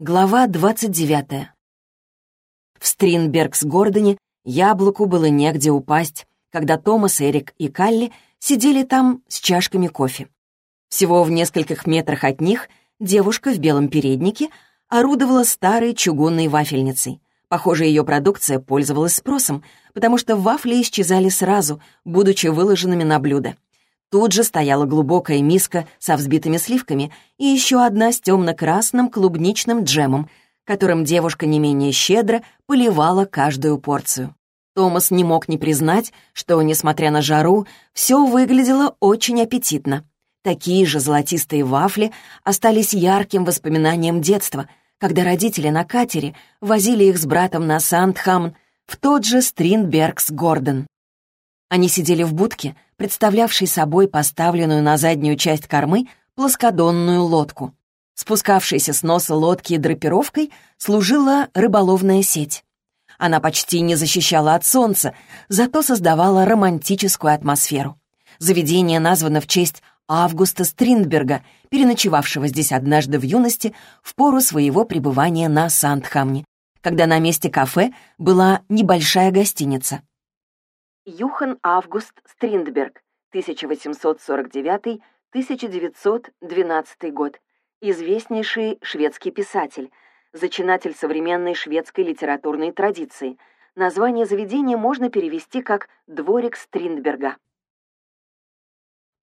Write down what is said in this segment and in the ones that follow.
Глава 29. В Стринбергс-Гордоне яблоку было негде упасть, когда Томас, Эрик и Калли сидели там с чашками кофе. Всего в нескольких метрах от них девушка в белом переднике орудовала старой чугунной вафельницей. Похоже, ее продукция пользовалась спросом, потому что вафли исчезали сразу, будучи выложенными на блюдо. Тут же стояла глубокая миска со взбитыми сливками и еще одна с темно-красным клубничным джемом, которым девушка не менее щедро поливала каждую порцию. Томас не мог не признать, что, несмотря на жару, все выглядело очень аппетитно. Такие же золотистые вафли остались ярким воспоминанием детства, когда родители на катере возили их с братом на Сандхамн в тот же Стринбергс-Гордон. Они сидели в будке, представлявшей собой поставленную на заднюю часть кормы плоскодонную лодку. Спускавшейся с носа лодки драпировкой служила рыболовная сеть. Она почти не защищала от солнца, зато создавала романтическую атмосферу. Заведение названо в честь Августа Стриндберга, переночевавшего здесь однажды в юности в пору своего пребывания на Сандхамне, когда на месте кафе была небольшая гостиница. Юхан Август Стриндберг, 1849-1912 год, известнейший шведский писатель, зачинатель современной шведской литературной традиции. Название заведения можно перевести как «Дворик Стриндберга».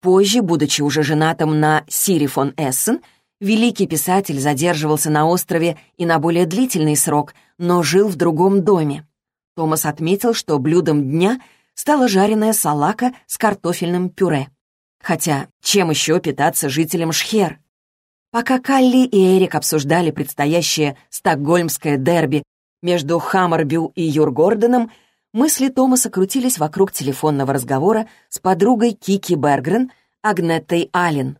Позже, будучи уже женатым на Сири фон Эссен, великий писатель задерживался на острове и на более длительный срок, но жил в другом доме. Томас отметил, что блюдом дня — стала жареная салака с картофельным пюре. Хотя чем еще питаться жителям Шхер? Пока Калли и Эрик обсуждали предстоящее стокгольмское дерби между Хаммербю и Юргорденом, мысли Томаса крутились вокруг телефонного разговора с подругой Кики Бергрен, Агнетой Аллен.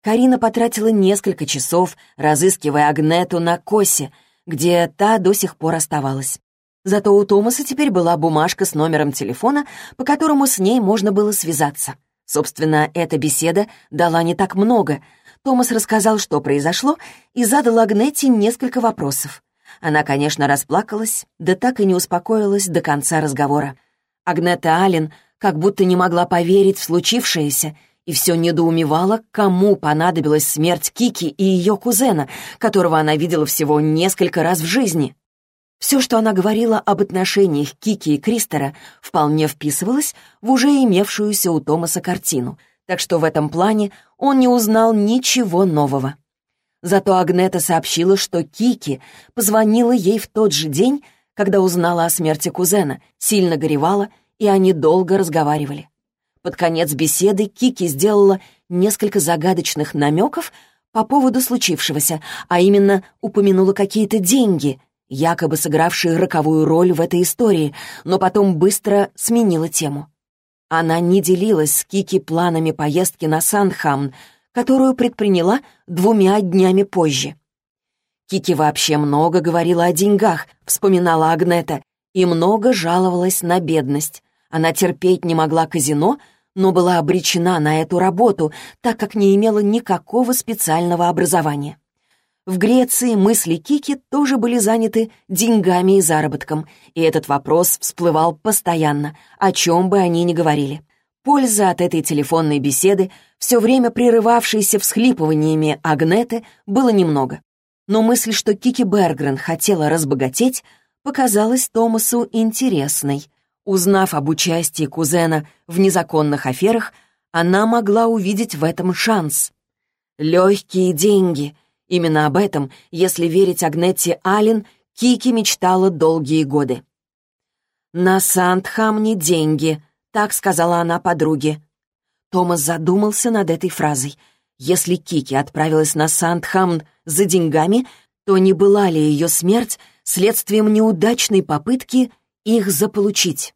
Карина потратила несколько часов, разыскивая Агнету на Косе, где та до сих пор оставалась. Зато у Томаса теперь была бумажка с номером телефона, по которому с ней можно было связаться. Собственно, эта беседа дала не так много. Томас рассказал, что произошло, и задал Агнете несколько вопросов. Она, конечно, расплакалась, да так и не успокоилась до конца разговора. Агнета Аллен как будто не могла поверить в случившееся и все недоумевала, кому понадобилась смерть Кики и ее кузена, которого она видела всего несколько раз в жизни. Все, что она говорила об отношениях Кики и Кристера, вполне вписывалось в уже имевшуюся у Томаса картину, так что в этом плане он не узнал ничего нового. Зато Агнета сообщила, что Кики позвонила ей в тот же день, когда узнала о смерти кузена, сильно горевала, и они долго разговаривали. Под конец беседы Кики сделала несколько загадочных намеков по поводу случившегося, а именно упомянула какие-то деньги — якобы сыгравшие роковую роль в этой истории, но потом быстро сменила тему. Она не делилась с Кики планами поездки на Сандхамн, которую предприняла двумя днями позже. Кики вообще много говорила о деньгах, вспоминала Агнета, и много жаловалась на бедность. Она терпеть не могла казино, но была обречена на эту работу, так как не имела никакого специального образования. В Греции мысли Кики тоже были заняты деньгами и заработком, и этот вопрос всплывал постоянно, о чем бы они ни говорили. Польза от этой телефонной беседы, все время прерывавшейся всхлипываниями Агнеты, было немного. Но мысль, что Кики Бергрен хотела разбогатеть, показалась Томасу интересной. Узнав об участии кузена в незаконных аферах, она могла увидеть в этом шанс. Легкие деньги — Именно об этом, если верить Агнетте Аллен, Кики мечтала долгие годы. «На Сандхамне деньги», — так сказала она подруге. Томас задумался над этой фразой. Если Кики отправилась на Сандхамн за деньгами, то не была ли ее смерть следствием неудачной попытки их заполучить?